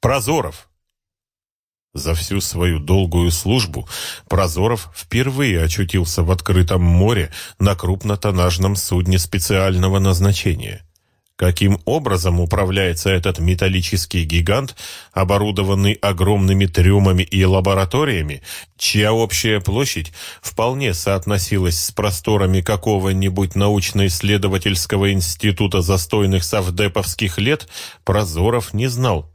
Прозоров. За всю свою долгую службу Прозоров впервые очутился в открытом море на крупнотоннажном судне специального назначения. Каким образом управляется этот металлический гигант, оборудованный огромными трюмами и лабораториями, чья общая площадь вполне соотносилась с просторами какого-нибудь научно-исследовательского института застойных совдеповских лет, Прозоров не знал.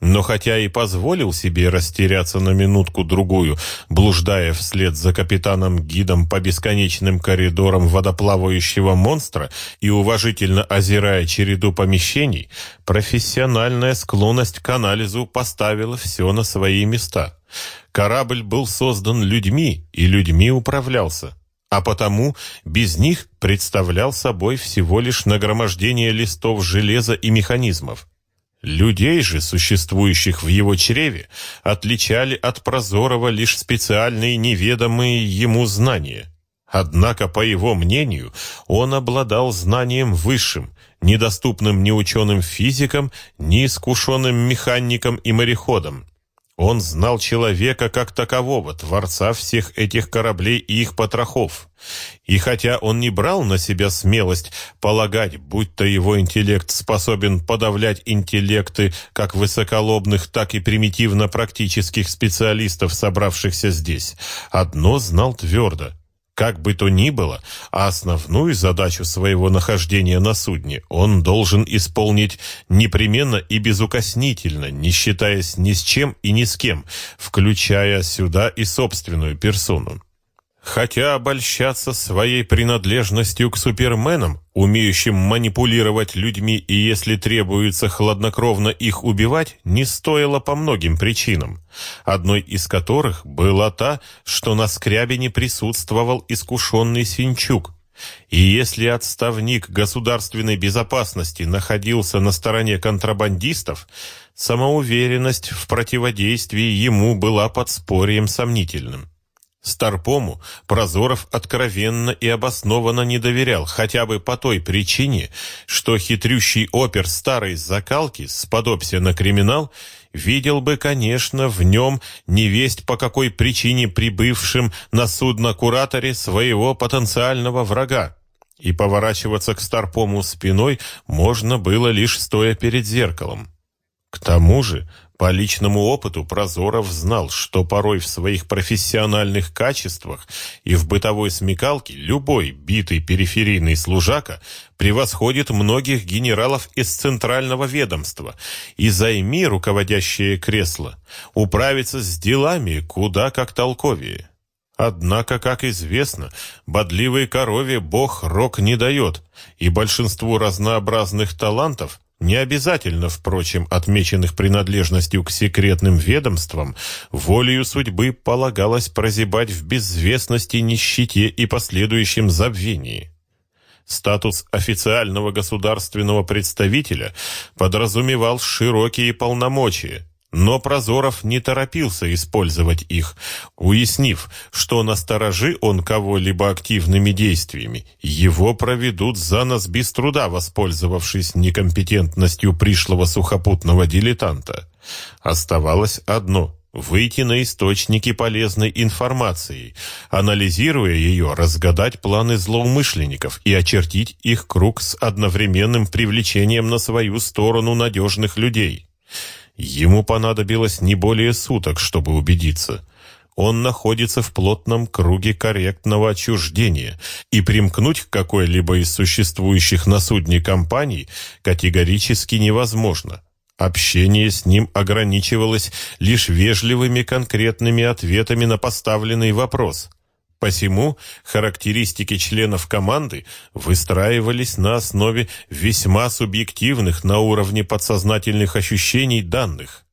Но хотя и позволил себе растеряться на минутку-другую, блуждая вслед за капитаном-гидом по бесконечным коридорам водоплавающего монстра и уважительно озирая череду помещений, профессиональная склонность к анализу поставила все на свои места. Корабль был создан людьми, и людьми управлялся а потому без них представлял собой всего лишь нагромождение листов железа и механизмов. Людей же, существующих в его чреве, отличали от Прозорова лишь специальные неведомые ему знания. Однако, по его мнению, он обладал знанием высшим, недоступным ни ученым физикам, ни искушенным механикам и мореходам. Он знал человека как такового, творца всех этих кораблей и их потрохов. И хотя он не брал на себя смелость полагать, будто его интеллект способен подавлять интеллекты как высоколобных, так и примитивно-практических специалистов, собравшихся здесь, одно знал твердо. Как бы то ни было, основную задачу своего нахождения на судне он должен исполнить непременно и безукоснительно, не считаясь ни с чем и ни с кем, включая сюда и собственную персону. Хотя обольщаться своей принадлежностью к суперменам, умеющим манипулировать людьми и, если требуется, хладнокровно их убивать, не стоило по многим причинам, одной из которых была та, что на скрябине присутствовал искушенный Синчук, и если отставник государственной безопасности находился на стороне контрабандистов, самоуверенность в противодействии ему была подспорьем сомнительным. Старпому Прозоров откровенно и обоснованно не доверял, хотя бы по той причине, что хитрющий опер старой закалки, сподобся на криминал, видел бы, конечно, в нем невесть по какой причине прибывшим на судно кураторе своего потенциального врага. И поворачиваться к Старпому спиной можно было лишь стоя перед зеркалом. Тому же по личному опыту Прозоров знал, что порой в своих профессиональных качествах и в бытовой смекалке любой битый периферийный служака превосходит многих генералов из центрального ведомства, и займи руководящее кресло, управиться с делами куда как толковее. Однако, как известно, бодливой корове бог рок не дает, и большинству разнообразных талантов не обязательно, впрочем, отмеченных принадлежностью к секретным ведомствам, волею судьбы полагалось прозябать в безвестности, нищете и последующем забвении. Статус официального государственного представителя подразумевал широкие полномочия, но Прозоров не торопился использовать их, уяснив, что насторожи он кого-либо активными действиями, его проведут за нас без труда, воспользовавшись некомпетентностью пришлого сухопутного дилетанта. Оставалось одно — выйти на источники полезной информации, анализируя ее, разгадать планы злоумышленников и очертить их круг с одновременным привлечением на свою сторону надежных людей. Ему понадобилось не более суток, чтобы убедиться. Он находится в плотном круге корректного отчуждения, и примкнуть к какой-либо из существующих на судне компаний категорически невозможно. Общение с ним ограничивалось лишь вежливыми конкретными ответами на поставленный вопрос. Посему характеристики членов команды выстраивались на основе весьма субъективных на уровне подсознательных ощущений данных.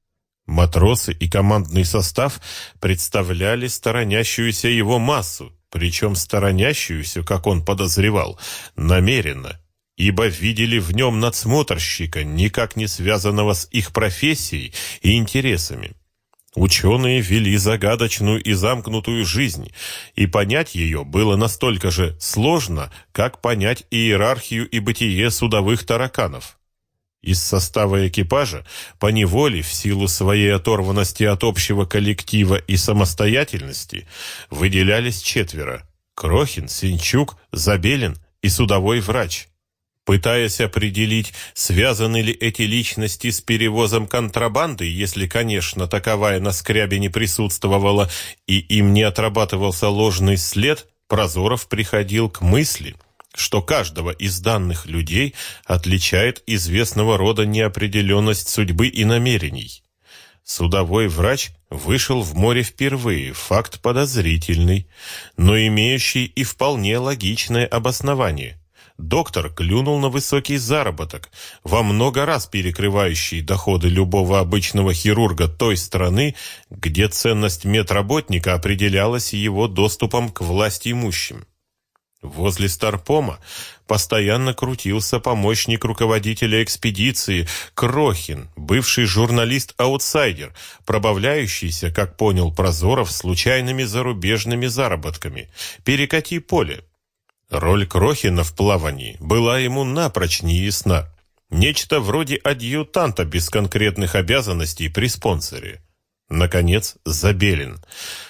Матросы и командный состав представляли сторонящуюся его массу, причем сторонящуюся, как он подозревал, намеренно, ибо видели в нем надсмотрщика, никак не связанного с их профессией и интересами. Ученые вели загадочную и замкнутую жизнь, и понять ее было настолько же сложно, как понять иерархию и бытие судовых тараканов. Из состава экипажа по неволе в силу своей оторванности от общего коллектива и самостоятельности выделялись четверо – Крохин, Синчук, Забелин и судовой врач. Пытаясь определить, связаны ли эти личности с перевозом контрабанды, если, конечно, таковая на скрябе присутствовала и им не отрабатывался ложный след, Прозоров приходил к мысли – что каждого из данных людей отличает известного рода неопределенность судьбы и намерений. Судовой врач вышел в море впервые, факт подозрительный, но имеющий и вполне логичное обоснование. Доктор клюнул на высокий заработок, во много раз перекрывающий доходы любого обычного хирурга той страны, где ценность медработника определялась его доступом к власти имущим. Возле Старпома постоянно крутился помощник руководителя экспедиции Крохин, бывший журналист-аутсайдер, пробавляющийся, как понял Прозоров, случайными зарубежными заработками. «Перекати поле». Роль Крохина в плавании была ему напрочь неясна. Нечто вроде адъютанта без конкретных обязанностей при спонсоре. Наконец, Забелин.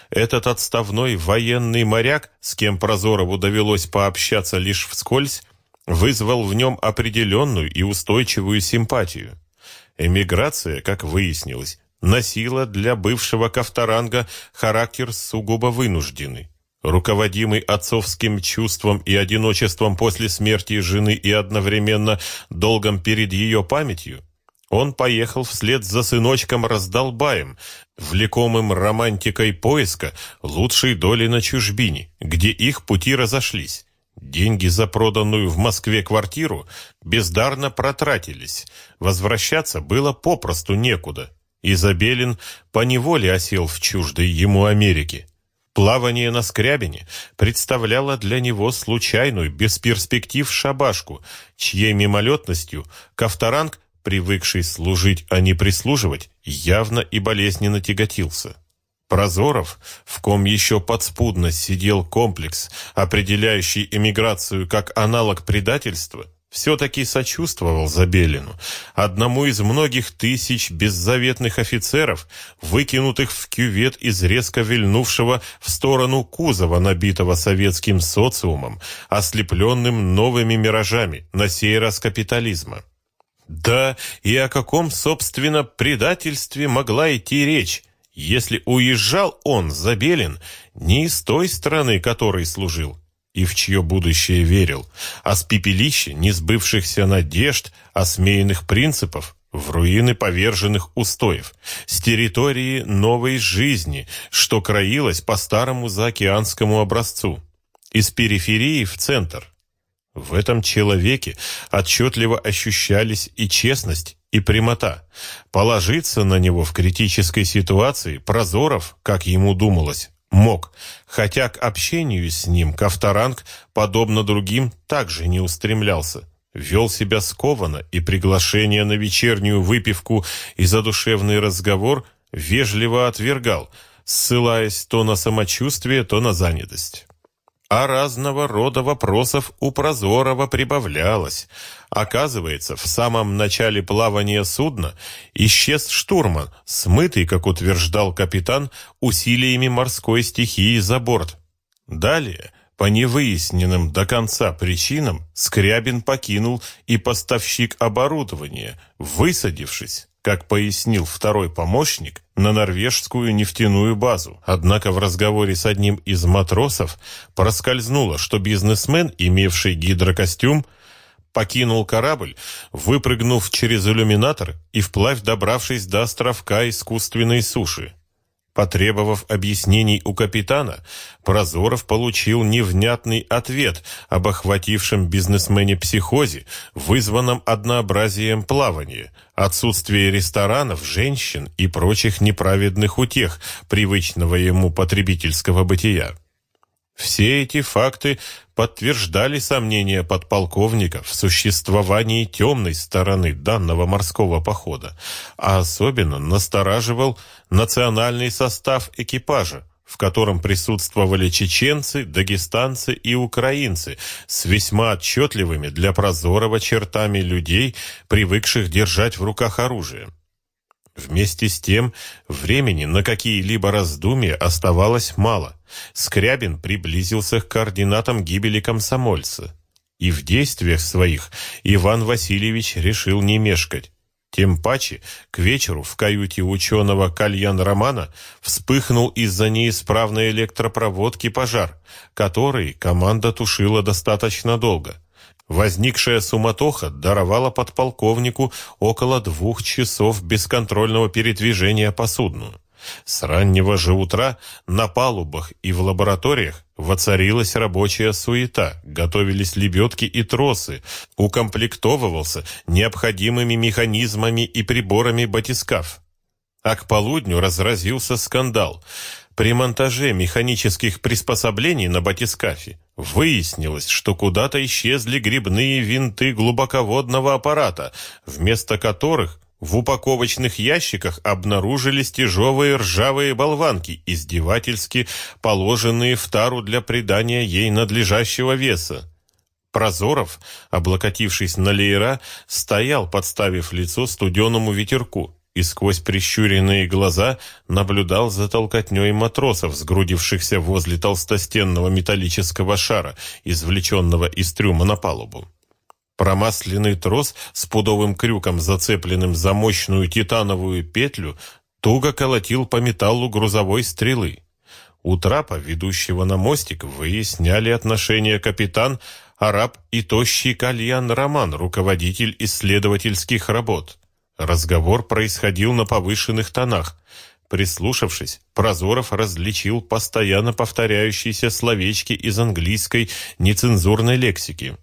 Этот отставной военный моряк, с кем Прозорову довелось пообщаться лишь вскользь, вызвал в нем определенную и устойчивую симпатию. Эмиграция, как выяснилось, носила для бывшего Ковторанга характер сугубо вынужденный. Руководимый отцовским чувством и одиночеством после смерти жены и одновременно долгом перед ее памятью, он поехал вслед за сыночком раздолбаем, влекомым романтикой поиска лучшей доли на чужбине, где их пути разошлись. Деньги за проданную в Москве квартиру бездарно протратились. Возвращаться было попросту некуда. Изабелин поневоле осел в чуждой ему Америке. Плавание на Скрябине представляло для него случайную, без перспектив шабашку, чьей мимолетностью Ковторанг привыкший служить, а не прислуживать, явно и болезненно тяготился. Прозоров, в ком еще подспудно сидел комплекс, определяющий эмиграцию как аналог предательства, все-таки сочувствовал Забелину, одному из многих тысяч беззаветных офицеров, выкинутых в кювет из резко вильнувшего в сторону кузова, набитого советским социумом, ослепленным новыми миражами, на сей раз капитализма. Да, и о каком, собственно, предательстве могла идти речь, если уезжал он, Забелин, не из той страны, которой служил, и в чье будущее верил, а с пепелища несбывшихся надежд, осмеянных принципов, в руины поверженных устоев, с территории новой жизни, что краилось по старому заокеанскому образцу, из периферии в центр, в этом человеке отчетливо ощущались и честность, и прямота. Положиться на него в критической ситуации Прозоров, как ему думалось, мог, хотя к общению с ним Ковторанг, подобно другим, также не устремлялся. Вел себя скованно, и приглашение на вечернюю выпивку и задушевный разговор вежливо отвергал, ссылаясь то на самочувствие, то на занятость а разного рода вопросов у Прозорова прибавлялось. Оказывается, в самом начале плавания судна исчез штурман, смытый, как утверждал капитан, усилиями морской стихии за борт. Далее, по невыясненным до конца причинам, Скрябин покинул и поставщик оборудования, высадившись как пояснил второй помощник, на норвежскую нефтяную базу. Однако в разговоре с одним из матросов проскользнуло, что бизнесмен, имевший гидрокостюм, покинул корабль, выпрыгнув через иллюминатор и вплавь добравшись до островка искусственной суши. Потребовав объяснений у капитана, Прозоров получил невнятный ответ об охватившем бизнесмене психозе, вызванном однообразием плавания, отсутствие ресторанов, женщин и прочих неправедных утех привычного ему потребительского бытия. Все эти факты подтверждали сомнения подполковника в существовании темной стороны данного морского похода, а особенно настораживал национальный состав экипажа, в котором присутствовали чеченцы, дагестанцы и украинцы с весьма отчетливыми для Прозорова чертами людей, привыкших держать в руках оружие. Вместе с тем, времени на какие-либо раздумья оставалось мало. Скрябин приблизился к координатам гибели комсомольца. И в действиях своих Иван Васильевич решил не мешкать. Тем паче, к вечеру в каюте ученого Кальян Романа вспыхнул из-за неисправной электропроводки пожар, который команда тушила достаточно долго. Возникшая суматоха даровала подполковнику около двух часов бесконтрольного передвижения по судну. С раннего же утра на палубах и в лабораториях воцарилась рабочая суета, готовились лебедки и тросы, укомплектовывался необходимыми механизмами и приборами батискаф. А к полудню разразился скандал. При монтаже механических приспособлений на батискафе выяснилось, что куда-то исчезли грибные винты глубоководного аппарата, вместо которых в упаковочных ящиках обнаружились тяжелые ржавые болванки, издевательски положенные в тару для придания ей надлежащего веса. Прозоров, облокотившись на леера, стоял, подставив лицо студеному ветерку, и сквозь прищуренные глаза наблюдал за толкотней матросов, сгрудившихся возле толстостенного металлического шара, извлеченного из трюма на палубу. Промасленный трос с пудовым крюком, зацепленным за мощную титановую петлю, туго колотил по металлу грузовой стрелы. У трапа, ведущего на мостик, выясняли отношения капитан, араб и тощий кальян Роман, руководитель исследовательских работ. Разговор происходил на повышенных тонах. Прислушавшись, Прозоров различил постоянно повторяющиеся словечки из английской нецензурной лексики.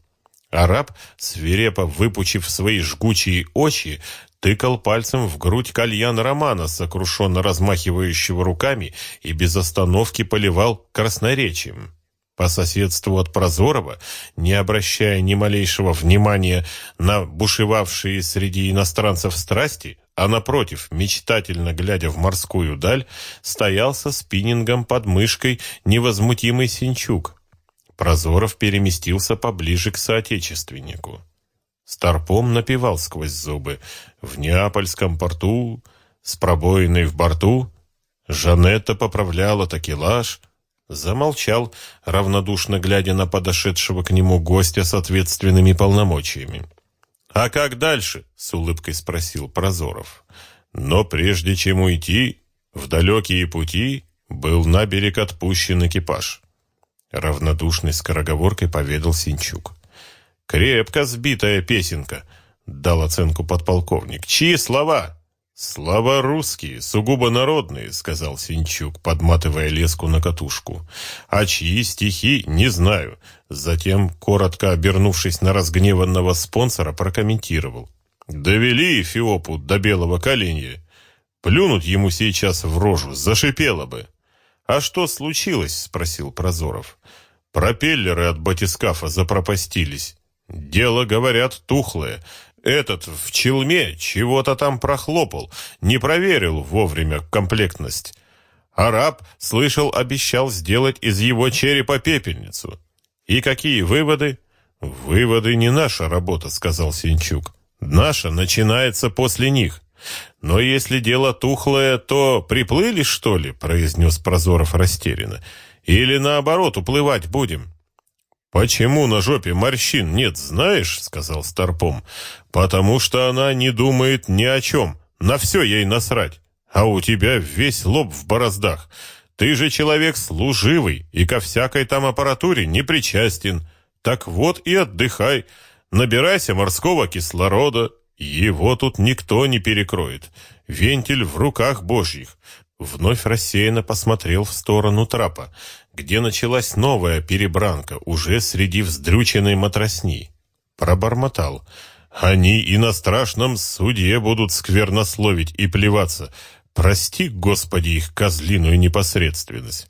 Араб, свирепо выпучив свои жгучие очи, тыкал пальцем в грудь кальян Романа, сокрушенно размахивающего руками и без остановки поливал красноречием. По соседству от Прозорова, не обращая ни малейшего внимания на бушевавшие среди иностранцев страсти, а напротив, мечтательно глядя в морскую даль, стоял со спиннингом под мышкой невозмутимый Синчук, Прозоров переместился поближе к соотечественнику. Старпом напевал сквозь зубы. В Неапольском порту, с пробоиной в борту, Жанетта поправляла такелаж. Замолчал, равнодушно глядя на подошедшего к нему гостя с ответственными полномочиями. «А как дальше?» — с улыбкой спросил Прозоров. Но прежде чем уйти, в далекие пути был на берег отпущен экипаж. Равнодушной скороговоркой поведал Синчук. «Крепко сбитая песенка», — дал оценку подполковник. «Чьи слова?» «Слова русские, сугубо народные», — сказал Синчук, подматывая леску на катушку. «А чьи стихи, не знаю». Затем, коротко обернувшись на разгневанного спонсора, прокомментировал. «Довели Эфиопу до белого коленя. Плюнуть ему сейчас в рожу, зашипело бы». «А что случилось?» — спросил Прозоров. «Пропеллеры от батискафа запропастились. Дело, говорят, тухлое. Этот в челме чего-то там прохлопал, не проверил вовремя комплектность. Араб, слышал, обещал сделать из его черепа пепельницу. И какие выводы?» «Выводы не наша работа», — сказал Синчук. «Наша начинается после них. «Но если дело тухлое, то приплыли, что ли?» — произнес Прозоров растерянно. «Или наоборот, уплывать будем?» «Почему на жопе морщин нет, знаешь?» — сказал Старпом. «Потому что она не думает ни о чем. На все ей насрать. А у тебя весь лоб в бороздах. Ты же человек служивый и ко всякой там аппаратуре не причастен. Так вот и отдыхай. Набирайся морского кислорода, его тут никто не перекроет. Вентиль в руках божьих. Вновь рассеянно посмотрел в сторону трапа, где началась новая перебранка, уже среди вздрюченной матросни. Пробормотал. Они и на страшном суде будут сквернословить и плеваться. Прости, Господи, их козлиную непосредственность.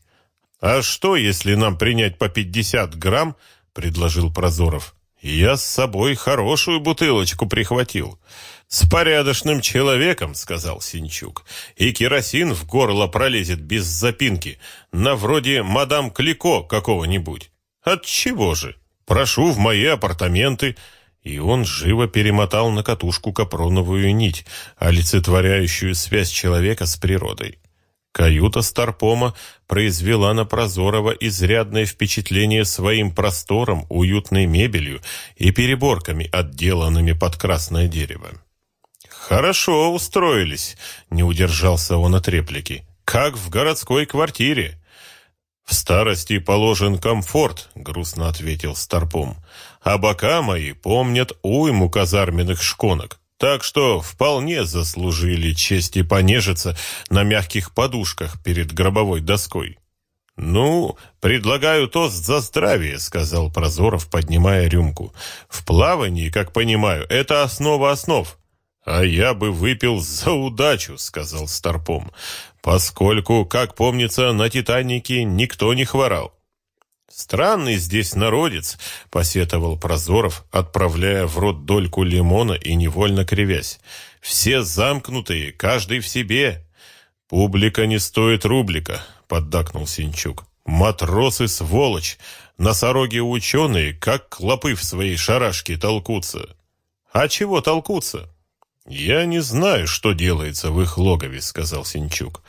«А что, если нам принять по пятьдесят грамм?» — предложил Прозоров. Я с собой хорошую бутылочку прихватил. «С порядочным человеком», — сказал Синчук, — «и керосин в горло пролезет без запинки, на вроде мадам Клико какого-нибудь. Отчего же? Прошу в мои апартаменты». И он живо перемотал на катушку капроновую нить, олицетворяющую связь человека с природой. Каюта Старпома произвела на Прозорова изрядное впечатление своим простором, уютной мебелью и переборками, отделанными под красное дерево. «Хорошо устроились», — не удержался он от реплики. «Как в городской квартире». «В старости положен комфорт», — грустно ответил Старпом. «А бока мои помнят уйму казарменных шконок, так что вполне заслужили чести понежиться на мягких подушках перед гробовой доской». «Ну, предлагаю тост за здравие», — сказал Прозоров, поднимая рюмку. «В плавании, как понимаю, это основа основ». «А я бы выпил за удачу», — сказал Старпом, «поскольку, как помнится, на «Титанике» никто не хворал». «Странный здесь народец», — посетовал Прозоров, отправляя в рот дольку лимона и невольно кривясь. «Все замкнутые, каждый в себе». «Публика не стоит рублика», — поддакнул Синчук. «Матросы сволочь, носороги ученые, как клопы в своей шарашке толкутся». «А чего толкутся?» «Я не знаю, что делается в их логове», — сказал Синчук.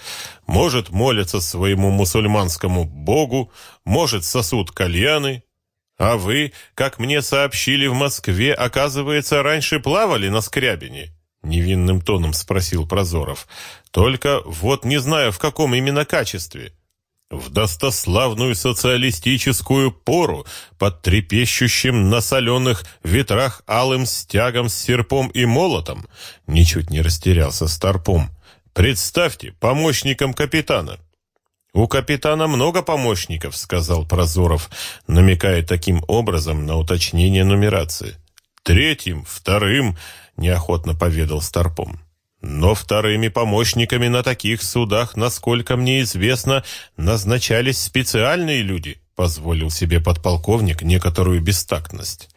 «Может, молятся своему мусульманскому богу, может, сосут кальяны. А вы, как мне сообщили в Москве, оказывается, раньше плавали на Скрябине?» Невинным тоном спросил Прозоров. «Только вот не знаю, в каком именно качестве». В достославную социалистическую пору, под трепещущим на соленых ветрах алым стягом с серпом и молотом, ничуть не растерялся старпом. Представьте, помощником капитана. «У капитана много помощников», — сказал Прозоров, намекая таким образом на уточнение нумерации. «Третьим, вторым», — неохотно поведал Старпом. Но вторыми помощниками на таких судах, насколько мне известно, назначались специальные люди, позволил себе подполковник некоторую бестактность.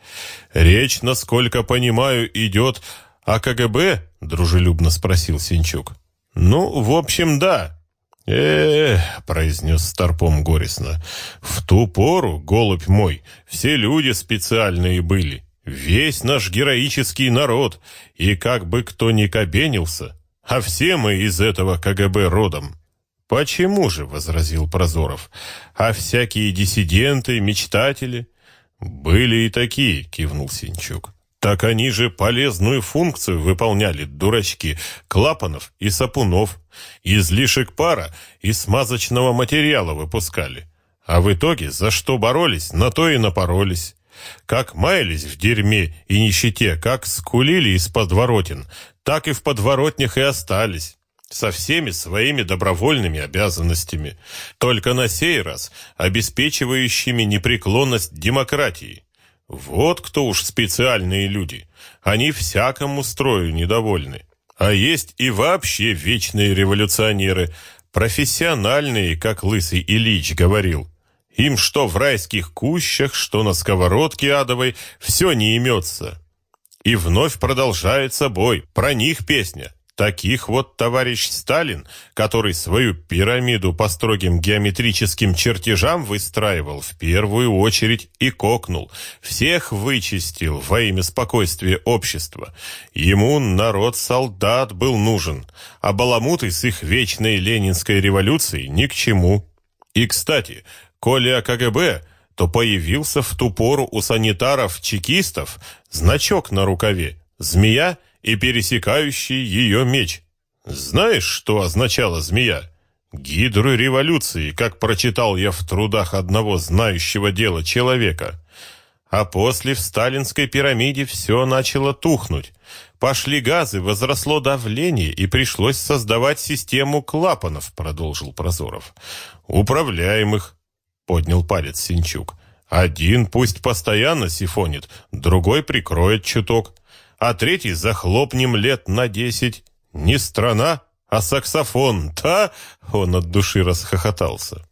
Речь, насколько понимаю, идет о КГБ, дружелюбно спросил Синчук. Ну, в общем, да. Э, произнес Старпом горестно. В ту пору, голубь мой, все люди специальные были. Весь наш героический народ, и как бы кто ни кабенился, а все мы из этого КГБ родом. Почему же, возразил Прозоров, а всякие диссиденты, мечтатели? Были и такие, кивнул Синчук. Так они же полезную функцию выполняли, дурачки, клапанов и сапунов, излишек пара и смазочного материала выпускали. А в итоге за что боролись, на то и напоролись. Как маялись в дерьме и нищете, как скулили из подворотен, так и в подворотнях и остались, со всеми своими добровольными обязанностями, только на сей раз обеспечивающими непреклонность демократии. Вот кто уж специальные люди, они всякому строю недовольны. А есть и вообще вечные революционеры, профессиональные, как Лысый Ильич говорил, им что в райских кущах, что на сковородке адовой, все не имется. И вновь продолжается бой. Про них песня. Таких вот товарищ Сталин, который свою пирамиду по строгим геометрическим чертежам выстраивал, в первую очередь и кокнул. Всех вычистил во имя спокойствия общества. Ему народ-солдат был нужен, а баламуты с их вечной ленинской революцией ни к чему. И, кстати, Коли о КГБ, то появился в ту пору у санитаров-чекистов значок на рукаве, змея и пересекающий ее меч. Знаешь, что означала змея? Гидру революции, как прочитал я в трудах одного знающего дела человека. А после в сталинской пирамиде все начало тухнуть. Пошли газы, возросло давление, и пришлось создавать систему клапанов, продолжил Прозоров. Управляемых, поднял палец Синчук. Один пусть постоянно сифонит, другой прикроет чуток, а третий захлопнем лет на десять. Не страна, а саксофон, да? Он от души расхохотался.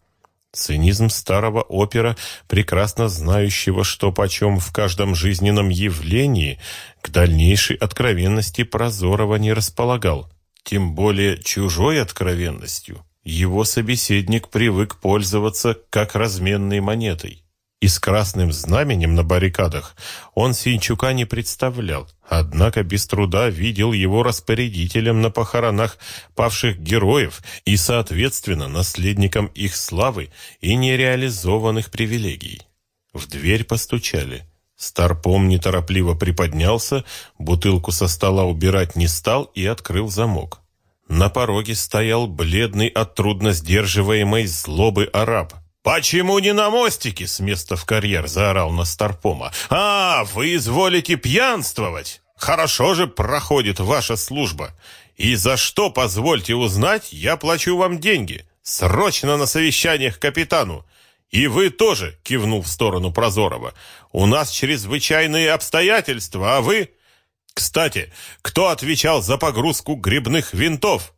Цинизм старого опера, прекрасно знающего, что почем в каждом жизненном явлении, к дальнейшей откровенности Прозорова не располагал. Тем более чужой откровенностью его собеседник привык пользоваться как разменной монетой. И с красным знаменем на баррикадах он Синчука не представлял, однако без труда видел его распорядителем на похоронах павших героев и, соответственно, наследником их славы и нереализованных привилегий. В дверь постучали. Старпом неторопливо приподнялся, бутылку со стола убирать не стал и открыл замок. На пороге стоял бледный от трудно сдерживаемой злобы араб – «Почему не на мостике?» — с места в карьер заорал на Старпома. «А, вы изволите пьянствовать? Хорошо же проходит ваша служба. И за что, позвольте узнать, я плачу вам деньги. Срочно на совещаниях капитану. И вы тоже, кивнул в сторону Прозорова. У нас чрезвычайные обстоятельства, а вы... Кстати, кто отвечал за погрузку грибных винтов?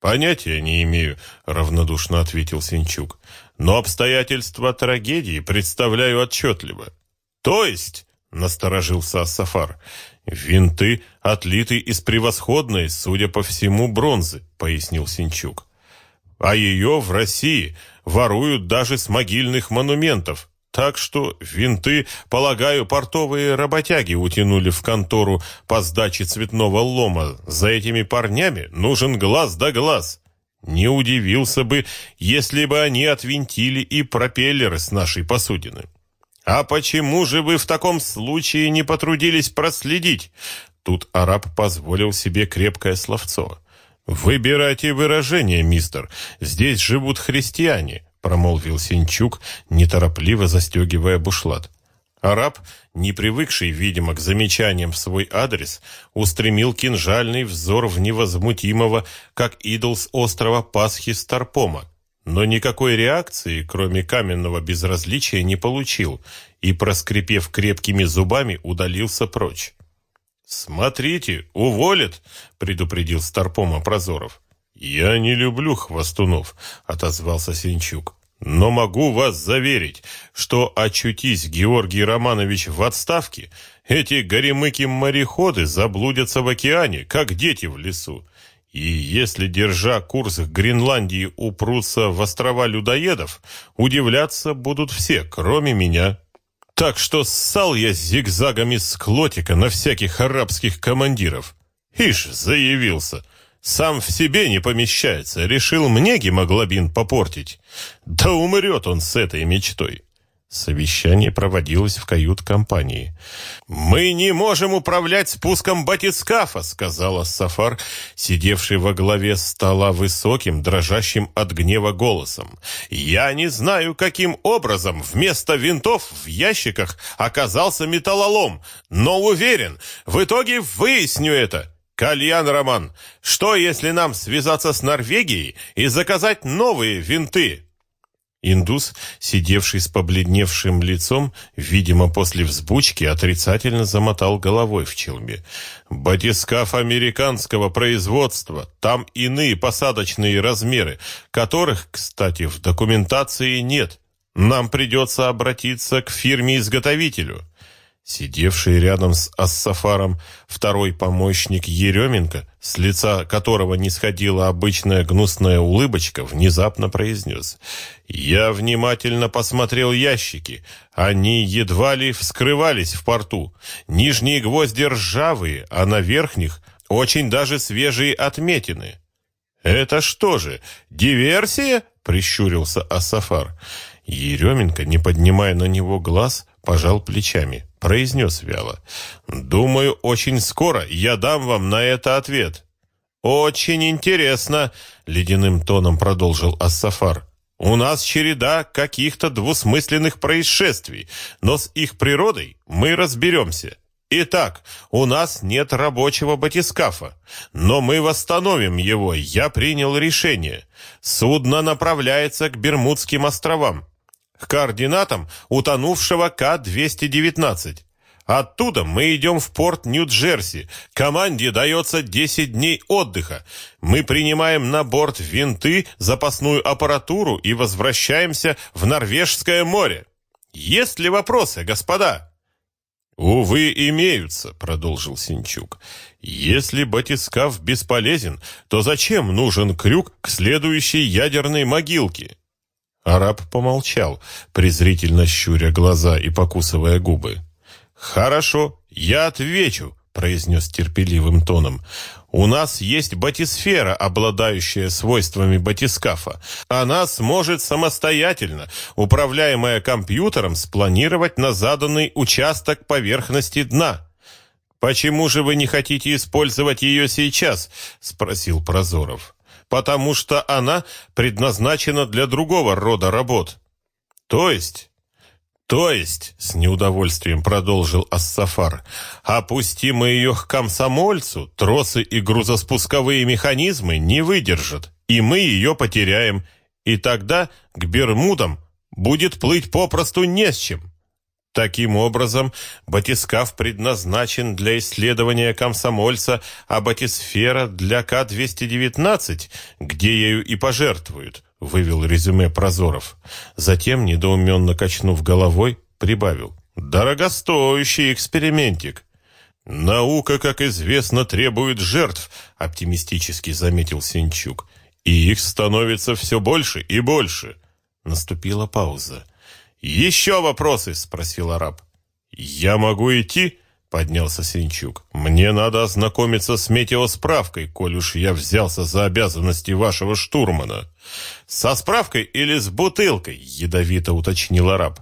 Понятия не имею, равнодушно ответил Синчук но обстоятельства трагедии представляю отчетливо. То есть, насторожился Сафар, винты отлиты из превосходной, судя по всему, бронзы, пояснил Синчук. А ее в России воруют даже с могильных монументов. Так что винты, полагаю, портовые работяги утянули в контору по сдаче цветного лома. За этими парнями нужен глаз да глаз. Не удивился бы, если бы они отвинтили и пропеллеры с нашей посудины. А почему же вы в таком случае не потрудились проследить? Тут араб позволил себе крепкое словцо. Выбирайте выражение, мистер. Здесь живут христиане, промолвил Синчук, неторопливо застегивая бушлат. Араб, не привыкший, видимо, к замечаниям в свой адрес, устремил кинжальный взор в невозмутимого, как идол с острова Пасхи Старпома, но никакой реакции, кроме каменного безразличия, не получил и, проскрипев крепкими зубами, удалился прочь. «Смотрите, уволят!» — предупредил Старпома Прозоров. «Я не люблю хвостунов», — отозвался Синчук. Но могу вас заверить, что очутись Георгий Романович в отставке, эти горемыки-мореходы заблудятся в океане, как дети в лесу. И если, держа курс к Гренландии, упрутся в острова людоедов, удивляться будут все, кроме меня. Так что ссал я зигзагами с клотика на всяких арабских командиров. Ишь, заявился — сам в себе не помещается. Решил мне гемоглобин попортить. Да умрет он с этой мечтой. Совещание проводилось в кают-компании. «Мы не можем управлять спуском батискафа», — сказала Сафар, сидевший во главе стола высоким, дрожащим от гнева голосом. «Я не знаю, каким образом вместо винтов в ящиках оказался металлолом, но уверен, в итоге выясню это. «Кальян, Роман, что, если нам связаться с Норвегией и заказать новые винты?» Индус, сидевший с побледневшим лицом, видимо, после взбучки, отрицательно замотал головой в челме. «Батискаф американского производства, там иные посадочные размеры, которых, кстати, в документации нет. Нам придется обратиться к фирме-изготовителю». Сидевший рядом с Ассафаром второй помощник Еременко, с лица которого не сходила обычная гнусная улыбочка, внезапно произнес. «Я внимательно посмотрел ящики. Они едва ли вскрывались в порту. Нижние гвозди ржавые, а на верхних очень даже свежие отметины». «Это что же, диверсия?» — прищурился Ассафар. Еременко, не поднимая на него глаз, пожал плечами произнес вяло. «Думаю, очень скоро я дам вам на это ответ». «Очень интересно», — ледяным тоном продолжил Ассафар. «У нас череда каких-то двусмысленных происшествий, но с их природой мы разберемся. Итак, у нас нет рабочего батискафа, но мы восстановим его, я принял решение. Судно направляется к Бермудским островам к координатам утонувшего К-219. Оттуда мы идем в порт Нью-Джерси. Команде дается 10 дней отдыха. Мы принимаем на борт винты, запасную аппаратуру и возвращаемся в Норвежское море. Есть ли вопросы, господа? «Увы, имеются», — продолжил Синчук. «Если батискаф бесполезен, то зачем нужен крюк к следующей ядерной могилке?» Араб помолчал, презрительно щуря глаза и покусывая губы. «Хорошо, я отвечу», — произнес терпеливым тоном. «У нас есть батисфера, обладающая свойствами батискафа. Она сможет самостоятельно, управляемая компьютером, спланировать на заданный участок поверхности дна». «Почему же вы не хотите использовать ее сейчас?» — спросил Прозоров. «Потому что она предназначена для другого рода работ». «То есть то есть, с неудовольствием продолжил Ассафар, опустим мы ее к комсомольцу, тросы и грузоспусковые механизмы не выдержат, и мы ее потеряем, и тогда к Бермудам будет плыть попросту не с чем. Таким образом, батискаф предназначен для исследования комсомольца, а батисфера для К-219, где ею и пожертвуют, вывел резюме Прозоров. Затем, недоуменно качнув головой, прибавил. Дорогостоящий экспериментик. Наука, как известно, требует жертв, оптимистически заметил Сенчук. И их становится все больше и больше. Наступила пауза. «Еще вопросы?» — спросил араб. «Я могу идти?» — поднялся Синчук. «Мне надо ознакомиться с метеосправкой, коль уж я взялся за обязанности вашего штурмана». «Со справкой или с бутылкой?» — ядовито уточнил араб.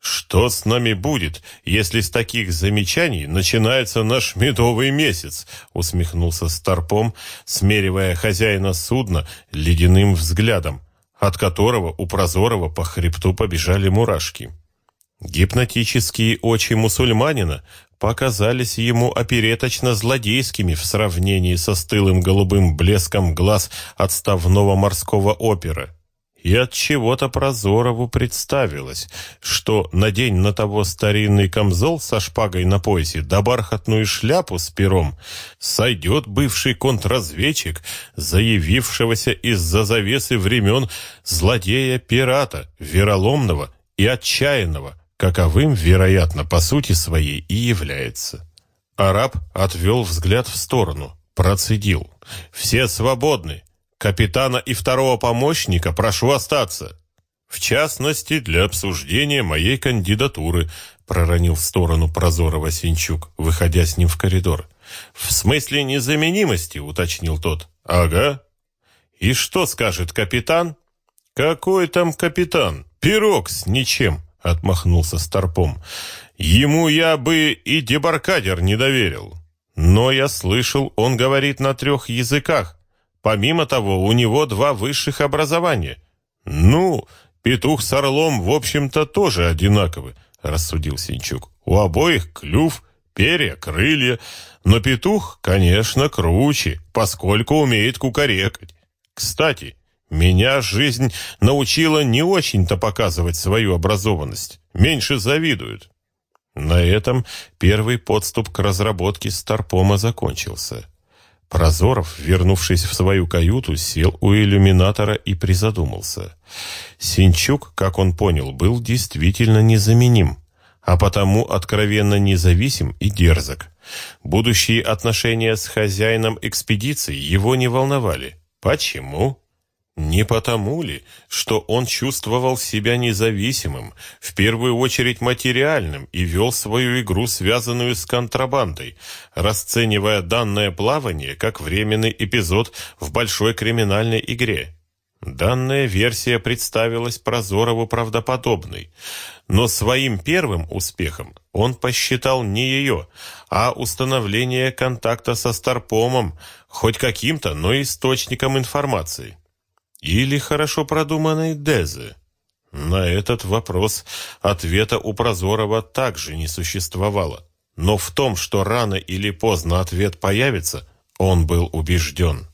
«Что с нами будет, если с таких замечаний начинается наш медовый месяц?» — усмехнулся Старпом, смеривая хозяина судна ледяным взглядом от которого у Прозорова по хребту побежали мурашки. Гипнотические очи мусульманина показались ему опереточно-злодейскими в сравнении со стылым голубым блеском глаз отставного морского опера. И от чего-то Прозорову представилось, что надень на того старинный камзол со шпагой на поясе да бархатную шляпу с пером, сойдет бывший контрразведчик, заявившегося из-за завесы времен злодея-пирата, вероломного и отчаянного, каковым, вероятно, по сути своей и является. Араб отвел взгляд в сторону, процедил. «Все свободны. Капитана и второго помощника прошу остаться. В частности, для обсуждения моей кандидатуры, проронил в сторону Прозорова Синчук, выходя с ним в коридор. В смысле незаменимости, уточнил тот. Ага. И что скажет капитан? Какой там капитан? Пирог с ничем, отмахнулся Старпом. Ему я бы и дебаркадер не доверил. Но я слышал, он говорит на трех языках. Помимо того, у него два высших образования. Ну, петух с орлом, в общем-то, тоже одинаковы, рассудил Синчук. У обоих клюв, перья, крылья, но петух, конечно, круче, поскольку умеет кукарекать. Кстати, меня жизнь научила не очень-то показывать свою образованность. Меньше завидуют. На этом первый подступ к разработке Старпома закончился. Прозоров, вернувшись в свою каюту, сел у иллюминатора и призадумался. Синчук, как он понял, был действительно незаменим, а потому откровенно независим и дерзок. Будущие отношения с хозяином экспедиции его не волновали. Почему? Не потому ли, что он чувствовал себя независимым, в первую очередь материальным, и вел свою игру, связанную с контрабандой, расценивая данное плавание как временный эпизод в большой криминальной игре? Данная версия представилась Прозорову правдоподобной, но своим первым успехом он посчитал не ее, а установление контакта со Старпомом, хоть каким-то, но источником информации. Или хорошо продуманной Дезы? На этот вопрос ответа у Прозорова также не существовало. Но в том, что рано или поздно ответ появится, он был убежден.